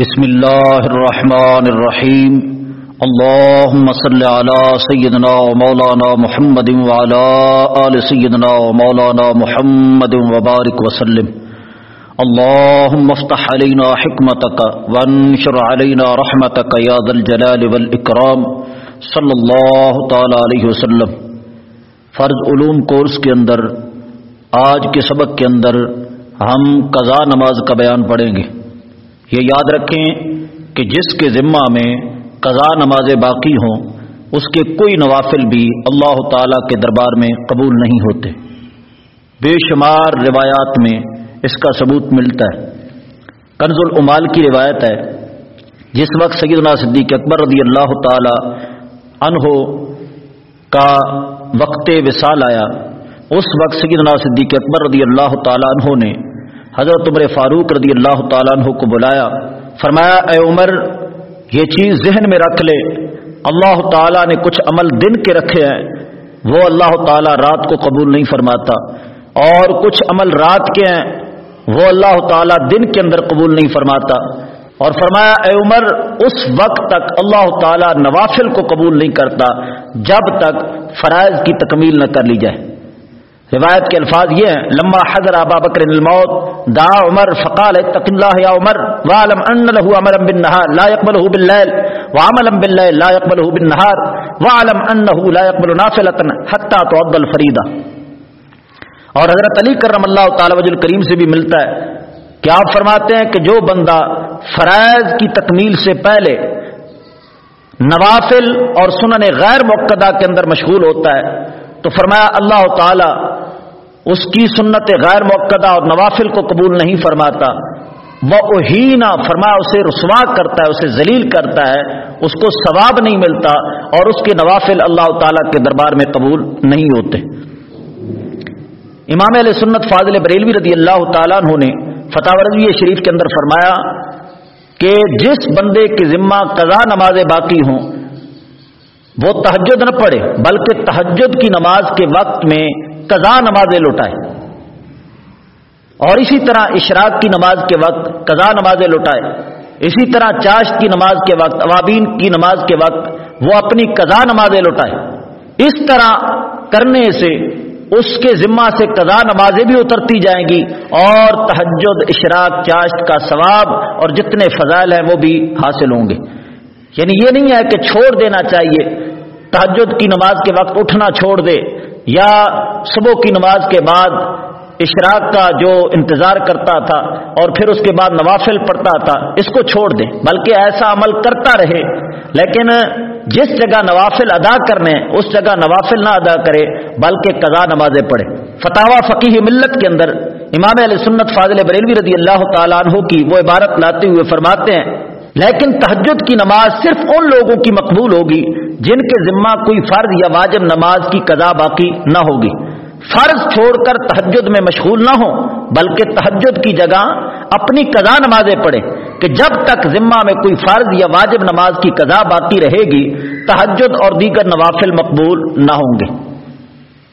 بسم الله الرحمن الرحيم اللهم صل على سيدنا ومولانا محمد وعلى آل سيدنا ومولانا محمد وبارك وسلم اللهم افتح علينا حكمتك وانشر علينا رحمتك يا ذا الجلال والإكرام صلی اللہ تعالی علیہ وسلم۔ فرض علوم کورس کے اندر، آج کے سبق کے اندر ہم قضا نماز کا بیان پڑھیں گے۔ یہ یاد رکھیں کہ جس کے ذمہ میں قضا نماز باقی ہوں، اس کے کوئی نوافل بھی اللہ تعالیٰ کے دربار میں قبول نہیں ہوتے۔ بے شمار روایات میں اس کا ثبوت ملتا ہے۔ کنز العمال کی روایت ہے، جس وقت سیدنا صدیق اکبر رضی اللہ تعالی عنہ کا وقت وصال آیا، اس وقت سیدنا صدیق اکبر رضی اللہ تعالی عنہ نے حضرت عمر فاروق رضی اللہ تعالیٰ عنہ کو بلایا، فرمایا، اے عمر، یہ چیز ذہن میں رکھ لے، اللہ تعالیٰ نے کچھ عمل دن کے رکھے ہیں، وہ اللہ تعالیٰ رات کو قبول نہیں فرماتا، اور کچھ عمل رات کے ہیں، وہ اللہ تعالیٰ دن کے اندر قبول نہیں فرماتا۔ اور فرمایا، اے عمر، اس وقت تک اللہ تعالیٰ نوافل کو قبول نہیں کرتا، جب تک فرائض کی تکمیل نہ کر لی جائے۔ روایت کے الفاظ یہ ہیں، لما حضر ابا بکر الموت دا عمر، فقال اتق الله يا عمر وعلم ان له عملا بالنهار، لا يقبله بالليل وعملا بالليل لا يقبله بالنهار وعلم انه لا يقبل نافله حتى تؤدى الفريضه اور حضرت علی کرم اللہ تعالی وجل کریم سے بھی ملتا ہے کہ آپ فرماتے ہیں کہ جو بندہ فرائض کی تکمیل سے پہلے نوافل اور سنن غیر موقع کے اندر مشغول ہوتا ہے تو فرمایا اللہ تعالی اس کی سنت غیر موقع اور نوافل کو قبول نہیں فرماتا۔ وہ اہینا فرمایا اسے رسوا کرتا ہے، اسے ذلیل کرتا ہے، اس کو ثواب نہیں ملتا اور اس کے نوافل اللہ تعالی کے دربار میں قبول نہیں ہوتے۔ امام علیہ سنت فاضل بریلوی رضی اللہ تعالیٰ عنہ نے فتح رضوی شریف کے اندر فرمایا کہ جس بندے کے ذمہ قضا نمازیں باقی ہوں وہ تحجد نہ پڑھے، بلکہ تحجد کی نماز کے وقت میں قضا نمازیں لوٹائے۔ اور اسی طرح اشراق کی نماز کے وقت قضا نمازیں لوٹائے۔ اسی طرح چاش کی نماز کے وقت، عوابین کی نماز کے وقت وہ اپنی قضا نمازیں لوٹائے۔ اس طرح کرنے سے، اس کے ذمہ سے قضا نمازیں بھی اترتی جائیں گی اور تحجد اشراق، چاشت کا ثواب اور جتنے فضائل ہیں وہ بھی حاصل ہوں گے۔ یعنی یہ نہیں ہے کہ چھوڑ دینا چاہیے۔ تحجد کی نماز کے وقت اٹھنا چھوڑ دے یا صبح کی نماز کے بعد اشراق کا جو انتظار کرتا تھا اور پھر اس کے بعد نوافل پڑھتا تھا، اس کو چھوڑ دے۔ بلکہ ایسا عمل کرتا رہے۔ لیکن جس جگہ نوافل ادا کرنے، اس جگہ نوافل نہ ادا کرے، بلکہ قضا نمازیں پڑھے۔ فتح فقی ملت کے اندر امام علیہ سنت فاضل بریلوی رضی اللہ تعالیٰ عنہ کی وہ عبارت لاتے ہوئے فرماتے ہیں، لیکن تحجد کی نماز صرف ان لوگوں کی مقبول ہوگی جن کے ذمہ کوئی فرض یا واجب نماز کی قضا باقی نہ ہوگی۔ فرض چھوڑ کر تحجد میں مشغول نہ ہو بلکہ تحجد کی جگہ اپنی قضا نمازیں پڑھے کہ جب تک ذمہ میں کوئی فرض یا واجب نماز کی قضا باقی رہے گی تحجد اور دیگر نوافل مقبول نہ ہوں گے۔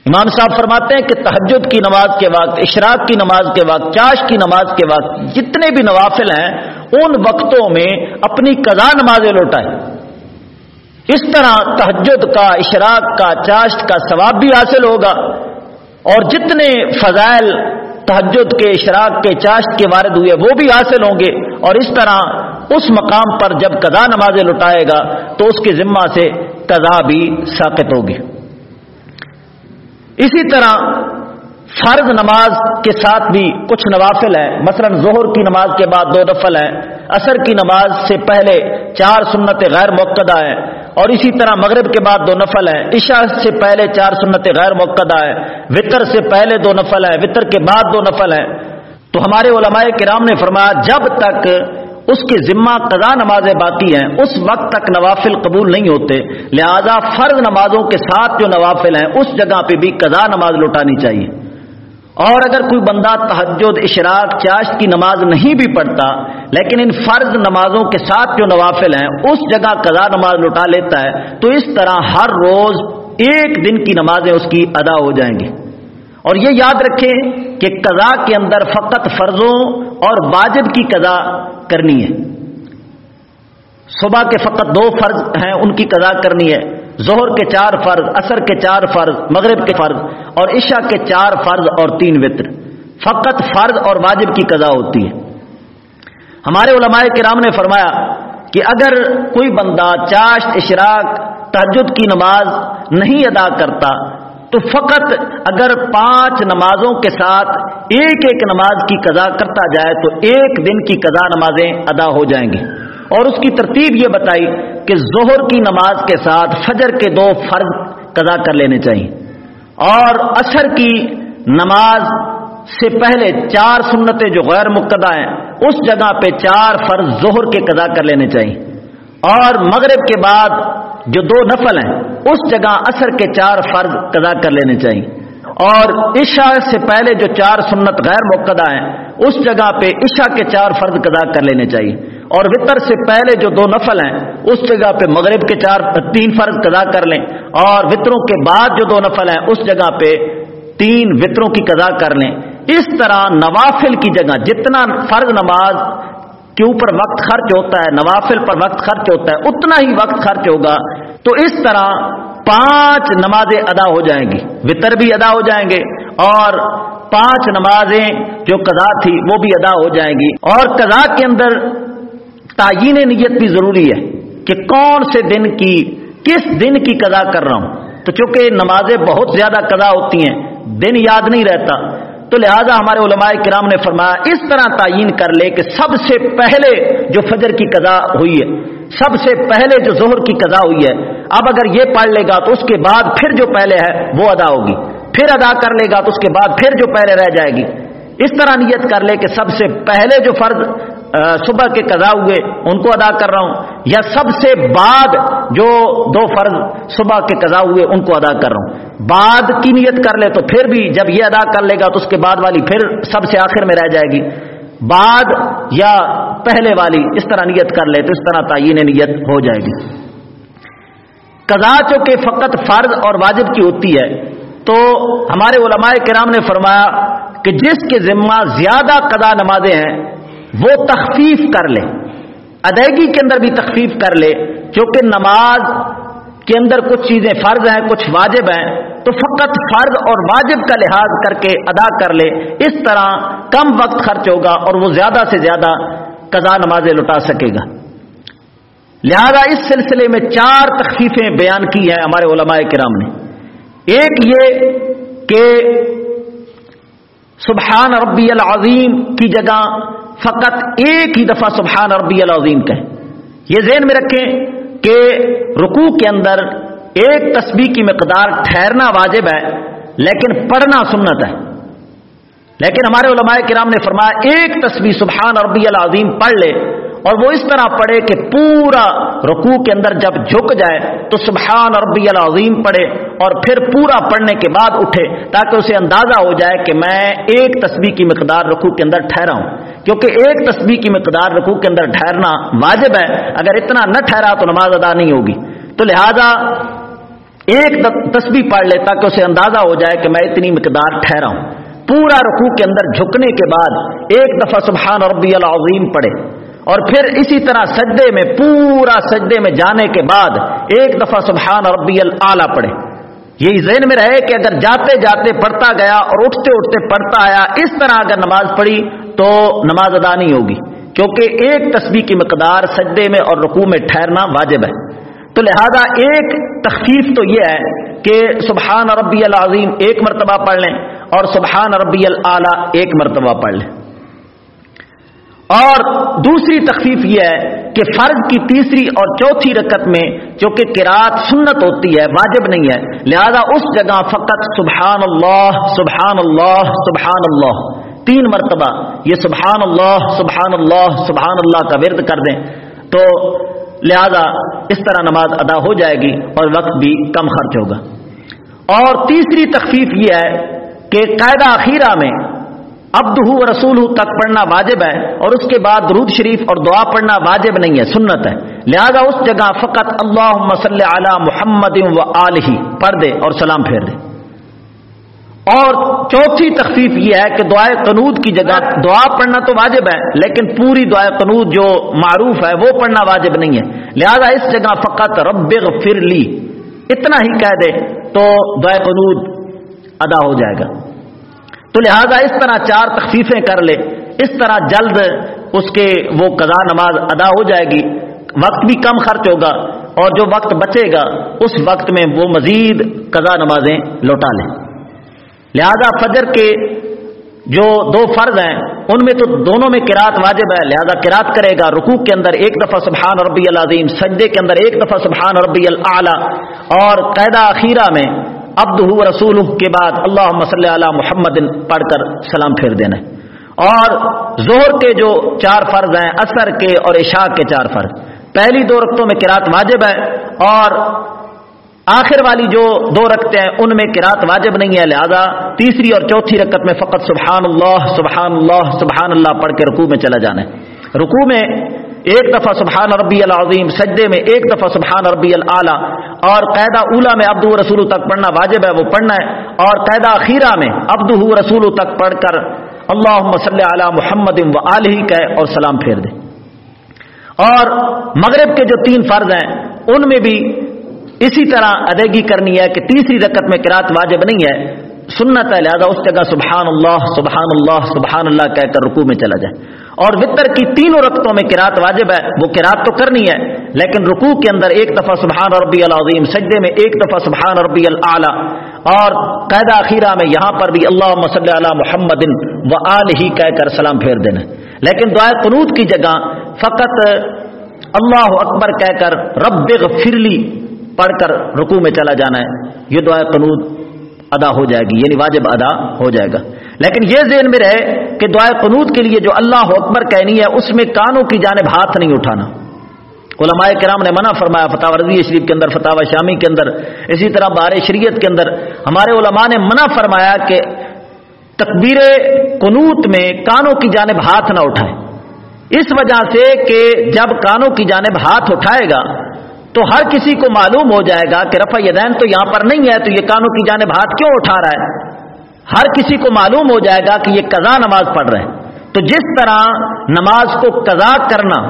امام صاحب فرماتے ہیں کہ تحجد کی نماز کے وقت، اشراق کی نماز کے وقت چاش کی نماز کے وقت جتنے بھی نوافل ہیں، ان وقتوں میں اپنی قضا نمازیں لوٹائے اس طرح تحجد کا، اشراق کا، چاشت کا ثواب بھی حاصل ہوگا۔ اور جتنے فضائل تحجد کے، اشراق کے، چاشت کے وارد ہوئے، وہ بھی حاصل ہوں گے۔ اور اس طرح اس مقام پر جب قضا نمازیں لٹائے گا، تو اس کے ذمہ سے قضا بھی ساقت ہوگی۔ اسی طرح فرض نماز کے ساتھ بھی کچھ نوافل ہیں۔ مثلا ظہر کی نماز کے بعد دو نفل ہیں۔ عصر کی نماز سے پہلے چار سنت غیر موقع ہیں۔ اور اسی طرح مغرب کے بعد دو نفل ہیں۔ عشاء سے پہلے چار سنت غیر موقع ہیں۔ وطر سے پہلے دو نفل ہیں۔ وطر کے بعد دو نفل ہیں۔ تو ہمارے علماء کرام نے فرمایا، جب تک اس کے ذمہ قضا نمازیں باقی ہیں، اس وقت تک نوافل قبول نہیں ہوتے۔ لہذا فرض نمازوں کے ساتھ جو نوافل ہیں، اس جگہ پہ بھی قضا نماز لوٹانی چاہیے۔ اور اگر کوئی بندہ تحجد اشراق، چاشت کی نماز نہیں بھی پڑھتا لیکن ان فرض نمازوں کے ساتھ جو نوافل ہیں، اس جگہ قضا نماز لوٹا لیتا ہے، تو اس طرح ہر روز ایک دن کی نمازیں اس کی ادا ہو جائیں گی۔ اور یہ یاد رکھیں کہ قضا کے اندر فقط فرضوں اور واجب کی قضا کرنی ہے۔ صبح کے فقط دو فرض ہیں، ان کی قضا کرنی ہے۔ ظہر کے چار فرض، عصر کے چار فرض، مغرب کے فرض اور عشاء کے چار فرض اور تین وطر فقط فرض اور واجب کی قضا ہوتی ہے۔ ہمارے علماء کرام نے فرمایا کہ اگر کوئی بندہ چاشت، اشراق تحجد کی نماز نہیں ادا کرتا، تو فقط اگر پانچ نمازوں کے ساتھ ایک ایک نماز کی قضا کرتا جائے، تو ایک دن کی قضا نمازیں ادا ہو جائیں گی۔ اور اس کی ترتیب یہ بتائی کہ ظہر کی نماز کے ساتھ فجر کے دو فرض قضا کر لینے چاہیے۔ اور عصر کی نماز سے پہلے چار سنتیں جو غیر مقدہ ہیں، اس جگہ پہ چار فرض ظہر کے قضا کر لینے چاہیے۔ اور مغرب کے بعد جو دو نفل ہیں، اس جگہ اثر کے چار فرض قضا کر لینے چاہیے۔ اور عشاء سے پہلے جو چار سنت غیر مقدہ ہیں، اس جگہ پہ عشاء کے چار فرض قضا کر لینے چاہیے۔ اور وطر سے پہلے جو دو نفل ہیں، اس جگہ پہ مغرب کے چار تین فرض قضا کر لیں۔ اور وطروں کے بعد جو دو نفل ہیں، اس جگہ پہ تین وطروں کی قضا کر لیں۔ اس طرح نوافل کی جگہ، جتنا فرض نماز کے اوپر وقت خرچ ہوتا ہے، نوافل پر وقت خرچ ہوتا ہے، اتنا ہی وقت خرچ ہوگا، تو اس طرح پانچ نمازیں ادا ہو جائیں گی، وطر بھی ادا ہو جائیں گے اور پانچ نمازیں جو قضا تھی وہ بھی ادا ہو جائیں گی۔ اور قضا کے اندر تعین نیت بھی ضروری ہے کہ کون سے دن کی، کس دن کی قضا کر رہا ہوں۔ تو چونکہ نمازیں بہت زیادہ قضا ہوتی ہیں، دن یاد نہیں رہتا تو لہذا ہمارے علماء کرام نے فرمایا، اس طرح تعین کر لے کہ سب سے پہلے جو فجر کی قضا ہوئی ہے، سب سے پہلے جو ظہر کی قضا ہوئی ہے، اب اگر یہ پڑھ لے گا تو اس کے بعد پھر جو پہلے ہے، وہ ادا ہوگی۔ پھر ادا کر لے گا تو اس کے بعد پھر جو پہلے رہ جائے گی۔ اس طرح نیت کر لے کہ سب سے پہلے جو فرض صبح کے قضا ہوئے، ان کو ادا کر رہا ہوں۔ یا سب سے بعد جو دو فرض صبح کے قضا ہوئے، ان کو ادا کر رہا ہوں۔ بعد کی نیت کر لے تو پھر بھی جب یہ ادا کر لے گا تو اس کے بعد والی پھر سب سے آخر میں رہ جائے گی۔ بعد یا پہلے والی اس طرح نیت کر لے تو اس طرح تعین نیت ہو جائے گی۔ قضا چونکہ فقط فرض اور واجب کی ہوتی ہے، تو ہمارے علماء کرام نے فرمایا کہ جس کے ذمہ زیادہ قضا نمازیں ہیں وہ تخفیف کر لے۔ ادائیگی کے اندر بھی تخفیف کر لے کیونکہ نماز کے اندر کچھ چیزیں فرض ہیں، کچھ واجب ہیں، تو فقط فرض اور واجب کا لحاظ کر کے ادا کر لے۔ اس طرح کم وقت خرچ ہوگا اور وہ زیادہ سے زیادہ قضا نمازیں لٹا سکے گا۔ لہذا اس سلسلے میں چار تخفیفیں بیان کی ہیں ہمارے علماء کرام نے۔ ایک یہ کہ سبحان ربی العظیم کی جگہ فقط ایک ہی دفعہ سبحان ربی العظیم کہیں یہ ذہن میں رکھیں کہ رکوع کے اندر ایک تسبیح کی مقدار ٹھہرنا واجب ہے، لیکن پڑھنا سنت ہے۔ لیکن ہمارے علماء کرام نے فرمایا، ایک تسبیح سبحان ربی العظیم پڑھ لے اور وہ اس طرح پڑھے کہ پورا رکوع کے اندر جب جھک جائے تو سبحان ربی العظیم پڑھے اور پھر پورا پڑھنے کے بعد اٹھے تاکہ اسے اندازہ ہو جائے کہ میں ایک تسبیح کی مقدار رکوع کے اندر ٹھہرا ہوں۔ کیونکہ ایک تسبیح کی مقدار رکوع کے اندر ٹھہرنا واجب ہے۔ اگر اتنا نہ ٹھہرا تو نماز ادا نہیں ہوگی۔ تو لہذا ایک تسبیح پڑھ لے تاکہ اسے اندازہ ہو جائے کہ میں اتنی مقدار ٹھہرا ہوں پورا رکوع کے اندر جھکنے کے بعد ایک دفعہ سبحان ربی العظیم پڑھے۔ اور پھر اسی طرح سجدے میں، پورا سجدے میں جانے کے بعد ایک دفعہ سبحان ربی العلیٰ پڑھے۔ یہی ذہن میں رہے کہ اگر جاتے جاتے پڑھتا گیا اور اٹھتے اٹھتے پڑھتا آیا، اس طرح اگر نماز پڑھی تو نماز ادا نہیں ہوگی، کیونکہ ایک تسبیح کی مقدار سجدے میں اور رقو میں ٹھہرنا واجب ہے۔ تو لہذا ایک تخفیف تو یہ ہے کہ سبحان ربی العظیم ایک مرتبہ پڑھ لیں اور سبحان ربی العلیٰ ایک مرتبہ پڑھ لیں۔ اور دوسری تخفیف یہ ہے کہ فرض کی تیسری اور چوتھی رکت میں جو کہ کراط سنت ہوتی ہے، واجب نہیں ہے، لہذا اس جگہ فقط سبحان اللہ سبحان اللہ سبحان اللہ۔ تین مرتبہ یہ سبحان اللہ سبحان اللہ سبحان اللہ کا ورد کر دیں تو لہذا اس طرح نماز ادا ہو جائے گی اور وقت بھی کم خرچ ہوگا۔ اور تیسری تخفیف یہ ہے کہ قاعدہ اخیرہ میں ابد ہو رسول تک پڑھنا واجب ہے اور اس کے بعد درود شریف اور دعا پڑھنا واجب نہیں ہے، سنت ہے۔ لہذا اس جگہ فقط اللہ مسل علی محمد و ہی پڑھ دے اور سلام پھیر دے۔ اور چوتھی تخفیف یہ ہے کہ دعائے قنود کی جگہ دعا پڑھنا تو واجب ہے، لیکن پوری دعائے قنود جو معروف ہے وہ پڑھنا واجب نہیں ہے۔ لہذا اس جگہ فقط رب فر لی، اتنا ہی کہہ دے تو دعائے قنود ادا ہو جائے گا۔ تو لہذا اس طرح چار تخفیفیں کر لے، اس طرح جلد اس کے وہ قضا نماز ادا ہو جائے گی۔ وقت بھی کم خرچ ہوگا اور جو وقت بچے گا، اس وقت میں وہ مزید قضا نمازیں لوٹا لیں۔ لہذا فجر کے جو دو فرض ہیں، ان میں تو دونوں میں کراط واجب ہے، لہذا کراط کرے گا رکوع کے اندر ایک دفعہ سبحان ربی العظیم، سجدے کے اندر ایک دفعہ سبحان ربی العلیٰ اور قیدہ اخیرہ میں ابد رسول کے بعد اللہ مسل علیہ محمد پڑھ کر سلام پھیر دینا اور زہر کے جو چار فرض ہیں اثر کے اور عشاء کے چار فرض۔ پہلی دو رقطوں میں کراط واجب ہے، اور آخر والی جو دو رکھتے ہیں، ان میں کراط واجب نہیں ہے، لہذا تیسری اور چوتھی رکت میں فقط سبحان اللہ سبحان اللہ سبحان اللہ پڑھ کے رکوع میں چلا جانا ہے رکوع میں ایک دفعہ سبحان ربی العظیم، سجدے میں ایک دفعہ سبحان ربی العلیٰ اور قیدہ اولا میں ابدو رسول تک پڑھنا واجب ہے، وہ پڑھنا ہے۔ اور قیدہ خیرہ میں ابدو رسول تک پڑھ کر اللہ مسلح علی محمد و علیہ کہ اور سلام پھیر دے۔ اور مغرب کے جو تین فرض ہیں، ان میں بھی اسی طرح ادائیگی کرنی ہے کہ تیسری رکت میں کراط واجب نہیں ہے، سنت ہے، لہٰذا اس جگہ سبحان اللہ سبحان اللہ سبحان اللہ کہہ کر رکوع میں چلا جائے۔ اور وطر کی تینوں رقطوں میں کراط واجب ہے، وہ کراط تو کرنی ہے، لیکن رکوع کے اندر ایک دفعہ سبحان ربی العظیم، سجدے میں ایک دفعہ سبحان ربی العلیٰ اور قیدہ اخیرہ میں یہاں پر بھی اللہ مسل علی محمد و ہی کہہ کر سلام پھیر دینا لیکن دعائے قنوت کی جگہ فقط اللہ اکبر کہہ کر رب فرلی پڑھ کر رکوع میں چلا جانا ہے، یہ دعا قنوط ادا ہو جائے گی یعنی واجب ادا ہو جائے گا۔ لیکن یہ ذہن میں رہے کہ دعائے قنوط کے لیے جو اللہ اکبر کہنی ہے، اس میں کانوں کی جانب ہاتھ نہیں اٹھانا۔ علماء کرام نے منع فرمایا فتح رضی شریف کے اندر فتح شامی کے اندر، اسی طرح بار شریعت کے اندر ہمارے علماء نے منع فرمایا کہ تکبیر قنوت میں کانوں کی جانب ہاتھ نہ اٹھائے اس وجہ سے کہ جب کانوں کی جانب ہاتھ اٹھائے گا تو ہر کسی کو معلوم ہو جائے گا کہ رفع یدین تو یہاں پر نہیں ہے، تو یہ کانوں کی جانب ہاتھ کیوں اٹھا رہا ہے؟ ہر کسی کو معلوم ہو جائے گا کہ یہ قضا نماز پڑھ رہے ہیں۔ تو جس طرح نماز کو قضا کرنا،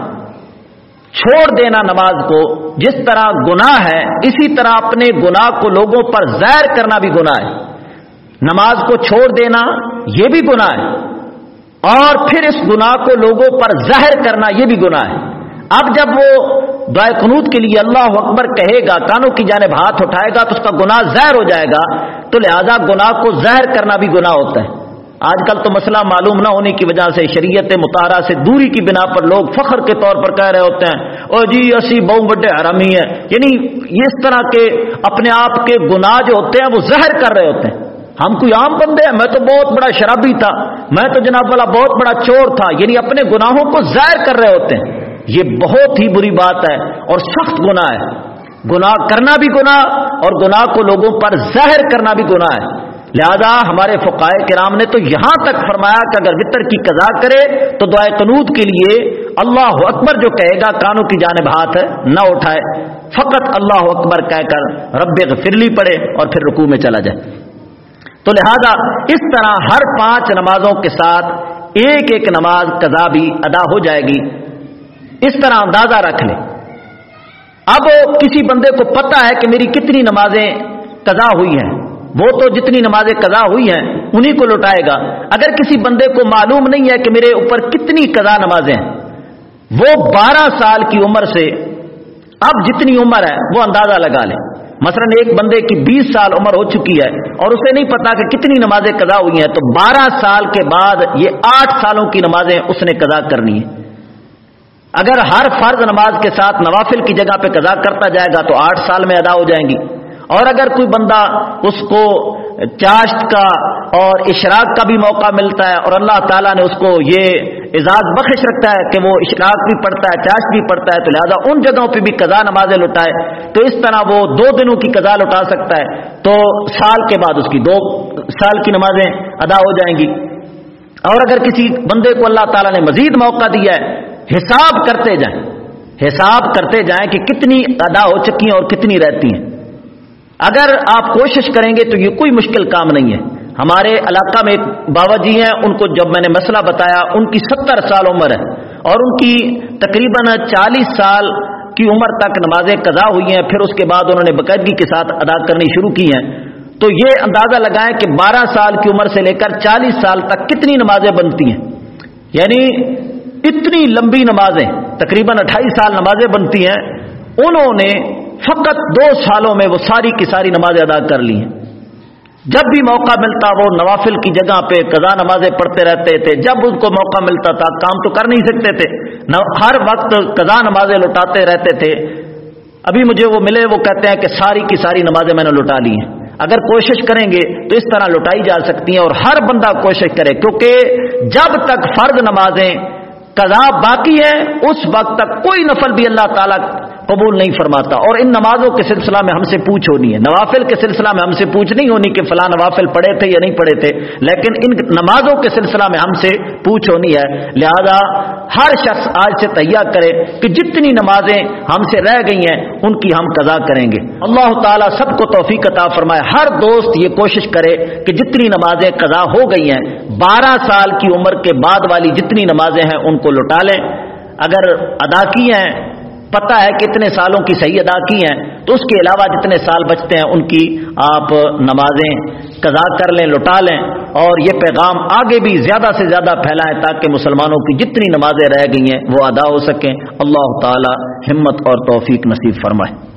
چھوڑ دینا نماز کو، جس طرح گناہ ہے، اسی طرح اپنے گناہ کو لوگوں پر زہر کرنا بھی گناہ ہے۔ نماز کو چھوڑ دینا یہ بھی گناہ ہے۔ اور پھر اس گناہ کو لوگوں پر زہر کرنا یہ بھی گناہ ہے۔ اب جب وہ دعائے قنوت کے لیے اللہ اکبر کہے گا، کانوں کی جانب ہاتھ اٹھائے گا، تو اس کا گناہ زہر ہو جائے گا۔ تو لہذا گناہ کو زہر کرنا بھی گناہ ہوتا ہے۔ آج کل تو مسئلہ معلوم نہ ہونے کی وجہ سے شریعت مطالعہ سے دوری کی بنا پر لوگ فخر کے طور پر کہہ رہے ہوتے ہیں، او جی اسی بہو بڑے حرامی ہیں۔ یعنی اس طرح کے اپنے آپ کے گناہ جو ہوتے ہیں، وہ زہر کر رہے ہوتے ہیں۔ ہم کوئی عام بندے ہیں، میں تو بہت بڑا شرابی تھا، میں تو جناب والا بہت بڑا چور تھا یعنی اپنے گناہوں کو ظاہر کر رہے ہوتے ہیں۔ یہ بہت ہی بری بات ہے اور سخت گناہ ہے۔ گناہ کرنا بھی گناہ اور گناہ کو لوگوں پر ظاہر کرنا بھی گناہ ہے۔ لہذا ہمارے فقائے کرام نے تو یہاں تک فرمایا کہ اگر وطر کی قضا کرے تو دعائے قنوت کے لیے اللہ اکبر جو کہے گا کانوں کی جانب ہاتھ نہ اٹھائے۔ فقط اللہ اکبر کہہ کر رب فرلی پڑے اور پھر رکوع میں چلا جائے۔ تو لہذا اس طرح ہر پانچ نمازوں کے ساتھ ایک ایک نماز قضا بھی ادا ہو جائے گی۔ اس طرح اندازہ رکھ لے اب کسی بندے کو پتا ہے کہ میری کتنی نمازیں قضا ہوئی ہیں، وہ تو جتنی نمازیں قضا ہوئی ہیں، انہی کو لوٹائے گا۔ اگر کسی بندے کو معلوم نہیں ہے کہ میرے اوپر کتنی قضا نمازیں ہیں، وہ بارہ سال کی عمر سے اب جتنی عمر ہے، وہ اندازہ لگا لے مثلا ایک بندے کی بیس سال عمر ہو چکی ہے اور اسے نہیں پتا کہ کتنی نمازیں قضا ہوئی ہیں، تو بارہ سال کے بعد یہ آٹھ سالوں کی نمازیں اس نے قضا کرنی ہے اگر ہر فرض نماز کے ساتھ نوافل کی جگہ پہ قضا کرتا جائے گا تو آٹھ سال میں ادا ہو جائیں گی۔ اور اگر کوئی بندہ اس کو چاشت کا اور اشراق کا بھی موقع ملتا ہے اور اللہ تعالیٰ نے اس کو یہ اعزاز بخش رکھتا ہے کہ وہ اشراق بھی پڑھتا ہے، چاشت بھی پڑھتا ہے، تو لہذا ان جگہوں پہ بھی قضا نمازیں لٹائے، تو اس طرح وہ دو دنوں کی قضا لٹا سکتا ہے، تو سال کے بعد اس کی دو سال کی نمازیں ادا ہو جائیں گی۔ اور اگر کسی بندے کو اللہ تعالیٰ نے مزید موقع دیا ہے حساب کرتے جائیں۔ حساب کرتے جائیں کہ کتنی ادا ہو چکی ہیں اور کتنی رہتی ہیں۔ اگر آپ کوشش کریں گے تو یہ کوئی مشکل کام نہیں ہے۔ ہمارے علاقہ میں ایک بابا جی ہیں، ان کو جب میں نے مسئلہ بتایا، ان کی ستر سال عمر ہے اور ان کی تقریباً چالیس سال کی عمر تک نمازیں قضا ہوئی ہیں، پھر اس کے بعد انہوں نے باقاعدگی کے ساتھ ادا کرنی شروع کی ہیں۔ تو یہ اندازہ لگائیں کہ بارہ سال کی عمر سے لے کر چالیس سال تک کتنی نمازیں بنتی ہیں۔ یعنی اتنی لمبی نمازیں، تقریباً اٹھائیس سال نمازیں بنتی ہیں، انہوں نے فقط دو سالوں میں وہ ساری کی ساری نمازیں ادا کر لی ہیں۔ جب بھی موقع ملتا وہ نوافل کی جگہ پہ قضا نمازیں پڑھتے رہتے تھے، جب ان کو موقع ملتا تھا کام تو کر نہیں سکتے تھے ہر وقت قضا نمازیں لوٹاتے رہتے تھے۔ ابھی مجھے وہ ملے، وہ کہتے ہیں کہ ساری کی ساری نمازیں میں نے لوٹا لی ہیں۔ اگر کوشش کریں گے تو اس طرح لوٹائی جا سکتی ہیں اور ہر بندہ کوشش کرے، کیونکہ جب تک فرد نمازیں قضا باقی ہے اس وقت تک کوئی نفل بھی اللہ تعالیٰ قبول نہیں فرماتا اور ان نمازوں کے سلسلہ میں ہم سے پوچھ ہونی ہے۔ نوافل کے سلسلہ میں ہم سے پوچھ نہیں ہونی کہ فلاں نوافل پڑھے تھے یا نہیں پڑھے تھے، لیکن ان نمازوں کے سلسلہ میں ہم سے پوچھ ہونی ہے۔ لہذا ہر شخص آج سے تیار کرے کہ جتنی نمازیں ہم سے رہ گئی ہیں، ان کی ہم قضا کریں گے۔ اللہ تعالیٰ سب کو توفیق عطا فرمائے۔ ہر دوست یہ کوشش کرے کہ جتنی نمازیں قضا ہو گئی ہیں، بارہ سال کی عمر کے بعد والی جتنی نمازیں ہیں، ان کو لوٹا لیں۔ اگر ادا کی ہیں پتہ ہے کہ اتنے سالوں کی صحیح ادا کی ہیں، تو اس کے علاوہ جتنے سال بچتے ہیں، ان کی آپ نمازیں قضا کر لیں، لٹا لیں اور یہ پیغام آگے بھی زیادہ سے زیادہ پھیلائیں تاکہ مسلمانوں کی جتنی نمازیں رہ گئی ہیں، وہ ادا ہو سکیں۔ اللہ تعالی ہمت اور توفیق نصیب فرمائے۔